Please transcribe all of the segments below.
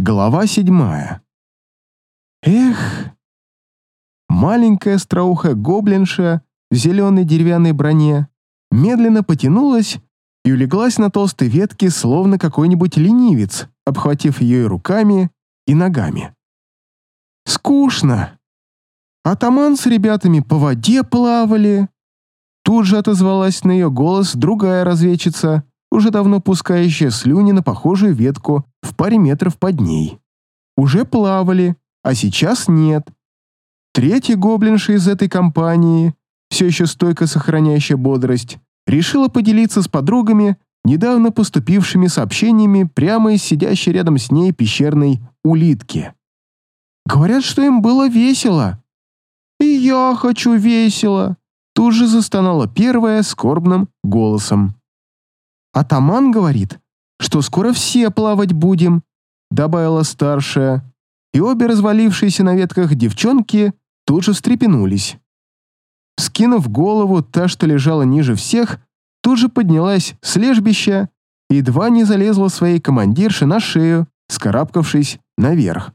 Глава седьмая. Эх, маленькая остроухая гоблинша в зеленой деревянной броне медленно потянулась и улеглась на толстой ветке, словно какой-нибудь ленивец, обхватив ее и руками, и ногами. Скучно. Атаман с ребятами по воде плавали. Тут же отозвалась на ее голос другая разведчица, уже давно пускающая слюни на похожую ветку в паре метров под ней. Уже плавали, а сейчас нет. Третья гоблинша из этой компании, все еще стойко сохраняющая бодрость, решила поделиться с подругами недавно поступившими сообщениями прямо из сидящей рядом с ней пещерной улитки. Говорят, что им было весело. «И я хочу весело», тут же застонала первая скорбным голосом. Атаман говорит, что скоро все плавать будем, добавила старшая, и обе развалившиеся на ветках девчонки тут же встрепенулись. Скинув голову, та, что лежала ниже всех, тут же поднялась с лежбища и едва не залезла своей командирше на шею, скарабкавшись наверх.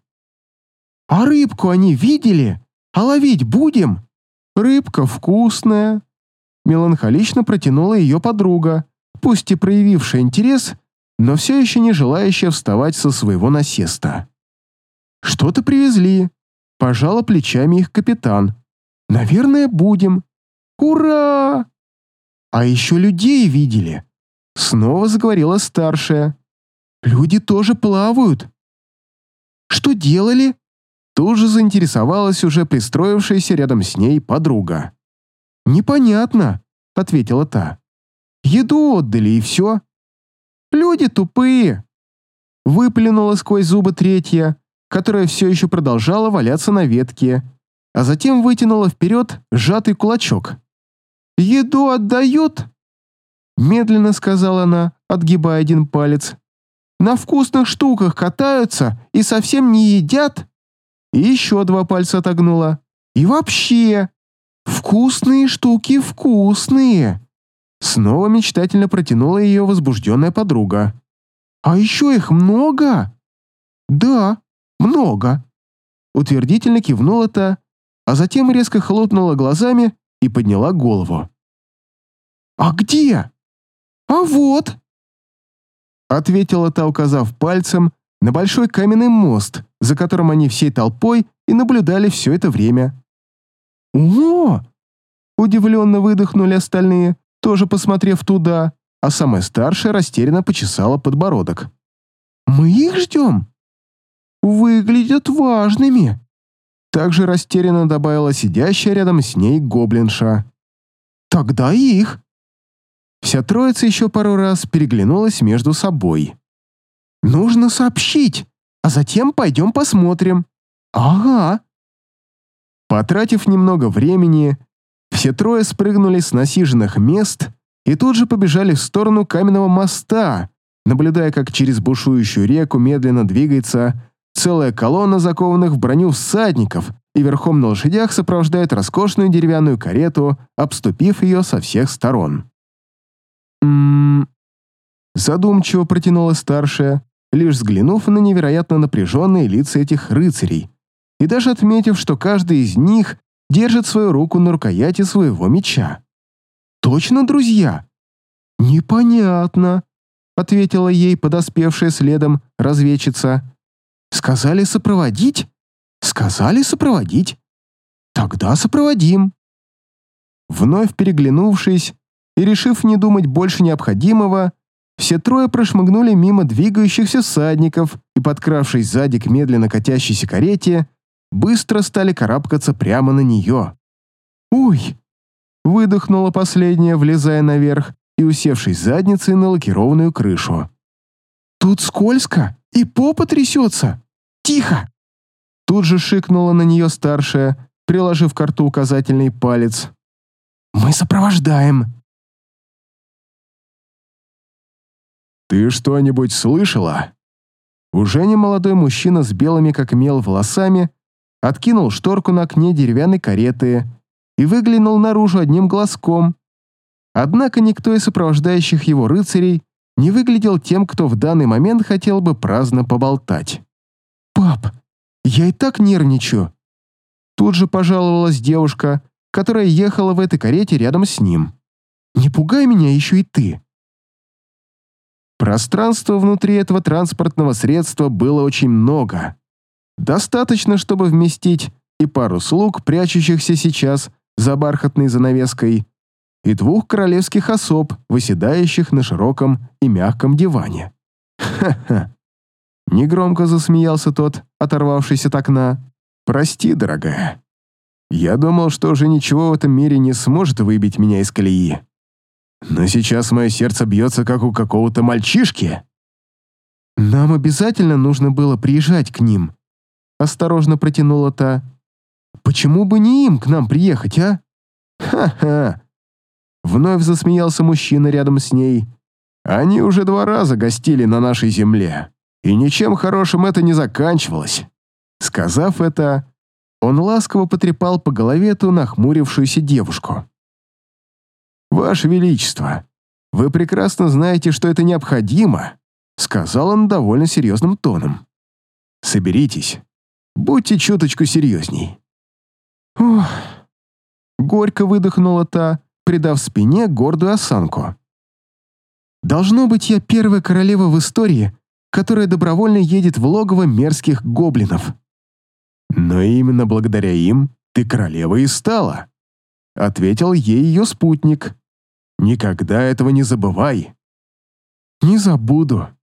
«А рыбку они видели? А ловить будем?» «Рыбка вкусная», — меланхолично протянула ее подруга, пусть и проявившая интерес, но все еще не желающая вставать со своего насеста. «Что-то привезли», — пожала плечами их капитан. «Наверное, будем. Ура!» «А еще людей видели», — снова заговорила старшая. «Люди тоже плавают». «Что делали?» Тут же заинтересовалась уже пристроившаяся рядом с ней подруга. «Непонятно», — ответила та. «Еду отдали и все». «Люди тупые», — выплюнула сквозь зубы третья, которая все еще продолжала валяться на ветке, а затем вытянула вперед сжатый кулачок. «Еду отдают?» Медленно сказала она, отгибая один палец. «На вкусных штуках катаются и совсем не едят?» И еще два пальца отогнула. «И вообще, вкусные штуки вкусные!» Снова мечтательно протянула ее возбужденная подруга. «А еще их много?» «Да, много», — утвердительно кивнула та, а затем резко хлопнула глазами и подняла голову. «А где?» «А вот!» Ответила та, указав пальцем на большой каменный мост, за которым они всей толпой и наблюдали все это время. «О!» Удивленно выдохнули остальные, тоже посмотрев туда, а самая старшая растерянно почесала подбородок. «Мы их ждем?» «Выглядят важными», также растерянно добавила сидящая рядом с ней гоблинша. «Тогда их!» Вся троица еще пару раз переглянулась между собой. Нужно сообщить, а затем пойдем посмотрим. Ага. Потратив немного времени, все трое спрыгнули с насиженных мест и тут же побежали в сторону каменного моста, наблюдая, как через бушующую реку медленно двигается целая колонна закованных в броню всадников и верхом на лошадях сопровождает роскошную деревянную карету, обступив ее со всех сторон. «М-м-м...» Задумчиво протянула старшая, лишь взглянув на невероятно напряженные лица этих рыцарей и даже отметив, что каждый из них держит свою руку на рукояти своего меча. «Точно, друзья?» «Непонятно», — ответила ей подоспевшая следом разведчица. «Сказали сопроводить? Сказали сопроводить. Тогда сопроводим». Вновь переглянувшись и решив не думать больше необходимого, все трое прошмыгнули мимо двигающихся садников и, подкравшись сзади к медленно катящейся карете, быстро стали карабкаться прямо на нее. «Уй!» — выдохнула последняя, влезая наверх и усевшись задницей на лакированную крышу. «Тут скользко, и попа трясется! Тихо!» Тут же шикнула на нее старшая, приложив к рту указательный палец. «Мы сопровождаем!» «Ты что-нибудь слышала?» Уже не молодой мужчина с белыми как мел волосами откинул шторку на окне деревянной кареты и выглянул наружу одним глазком. Однако никто из сопровождающих его рыцарей не выглядел тем, кто в данный момент хотел бы праздно поболтать. «Пап, я и так нервничаю!» Тут же пожаловалась девушка, которая ехала в этой карете рядом с ним. «Не пугай меня еще и ты!» Пространства внутри этого транспортного средства было очень много. Достаточно, чтобы вместить и пару слуг, прячущихся сейчас за бархатной занавеской, и двух королевских особ, выседающих на широком и мягком диване. «Ха-ха!» Негромко засмеялся тот, оторвавшись от окна. «Прости, дорогая. Я думал, что уже ничего в этом мире не сможет выбить меня из колеи. Но сейчас мое сердце бьется, как у какого-то мальчишки». «Нам обязательно нужно было приезжать к ним», — осторожно протянула та. «Почему бы не им к нам приехать, а?» «Ха-ха!» Вновь засмеялся мужчина рядом с ней. «Они уже два раза гостили на нашей земле, и ничем хорошим это не заканчивалось». Сказав это, он ласково потрепал по голове ту нахмурившуюся девушку. «Ваше Величество, вы прекрасно знаете, что это необходимо», сказал он довольно серьезным тоном. «Соберитесь, будьте чуточку серьезней». Ох, горько выдохнула та, придав спине гордую осанку. «Должно быть, я первая королева в истории, которая добровольно едет в логово мерзких гоблинов». «Но именно благодаря им ты королевой и стала», — ответил ей ее спутник. «Никогда этого не забывай». «Не забуду», —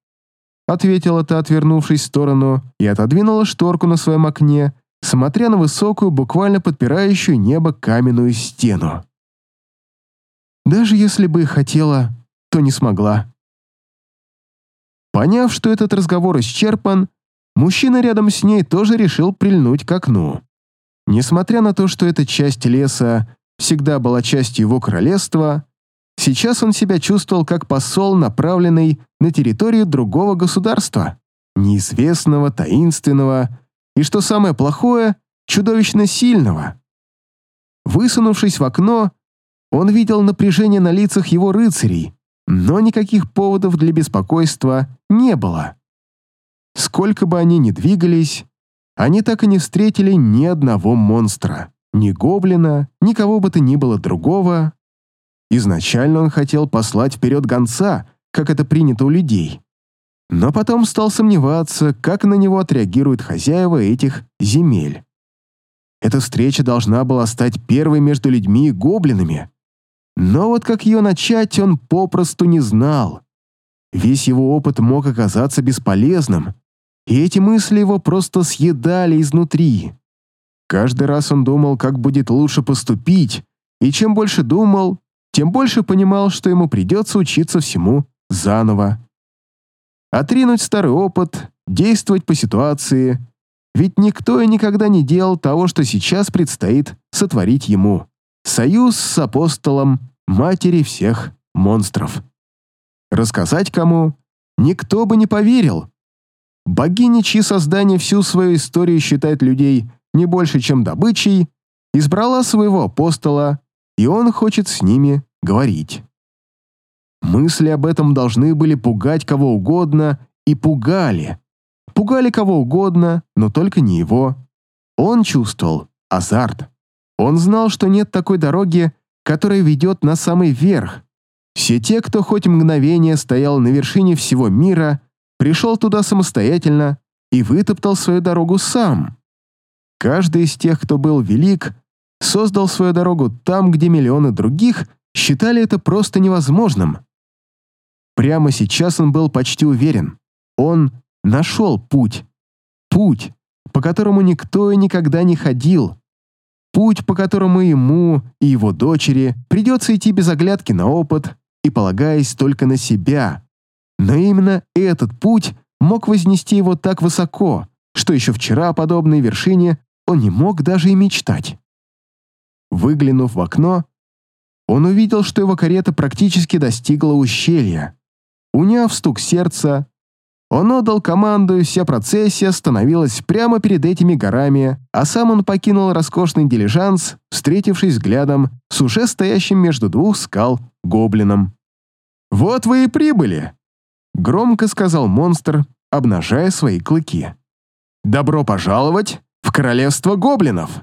ответила та, отвернувшись в сторону, и отодвинула шторку на своем окне, смотря на высокую, буквально подпирающую небо каменную стену. Даже если бы хотела, то не смогла. Поняв, что этот разговор исчерпан, мужчина рядом с ней тоже решил прильнуть к окну. Несмотря на то, что эта часть леса всегда была частью его королевства, сейчас он себя чувствовал как посол, направленный на территорию другого государства, неизвестного, таинственного и, что самое плохое, чудовищно сильного. Высунувшись в окно, он видел напряжение на лицах его рыцарей, но никаких поводов для беспокойства не было. Сколько бы они ни двигались, они так и не встретили ни одного монстра, ни гоблина, никого бы то ни было другого. Изначально он хотел послать вперед гонца, как это принято у людей. Но потом стал сомневаться, как на него отреагируют хозяева этих земель. Эта встреча должна была стать первой между людьми и гоблинами, но вот как ее начать, он попросту не знал. Весь его опыт мог оказаться бесполезным, и эти мысли его просто съедали изнутри. Каждый раз он думал, как будет лучше поступить, и чем больше думал, тем больше понимал, что ему придется учиться всему заново. Отринуть старый опыт, действовать по ситуации, ведь никто и никогда не делал того, что сейчас предстоит сотворить ему. Союз с апостолом, матери всех монстров. Рассказать кому? Никто бы не поверил. Богиня, чьи создание всю свою историю считает людей не больше, чем добычей, избрала своего апостола, и он хочет с ними говорить. Мысли об этом должны были пугать кого угодно, и пугали. Пугали кого угодно, но только не его. Он чувствовал азарт. Он знал, что нет такой дороги, которая ведет на самый верх. Все те, кто хоть мгновение стоял на вершине всего мира, пришел туда самостоятельно и вытоптал свою дорогу сам. Каждый из тех, кто был велик, создал свою дорогу там, где миллионы других считали это просто невозможным. Прямо сейчас он был почти уверен. Он нашел путь. Путь, по которому никто и никогда не ходил, Путь, по которому ему и его дочери придется идти без оглядки на опыт и полагаясь только на себя. Но именно этот путь мог вознести его так высоко, что еще вчера о подобной вершине он не мог даже и мечтать. Выглянув в окно, он увидел, что его карета практически достигла ущелья. Уняв стук сердца, он отдал команду, и вся процессия остановилась прямо перед этими горами, а сам он покинул роскошный дилижанс, встретившись взглядом с уже стоящим между двух скал гоблином. «Вот вы и прибыли!» — громко сказал монстр, обнажая свои клыки. Добро пожаловать в королевство гоблинов!»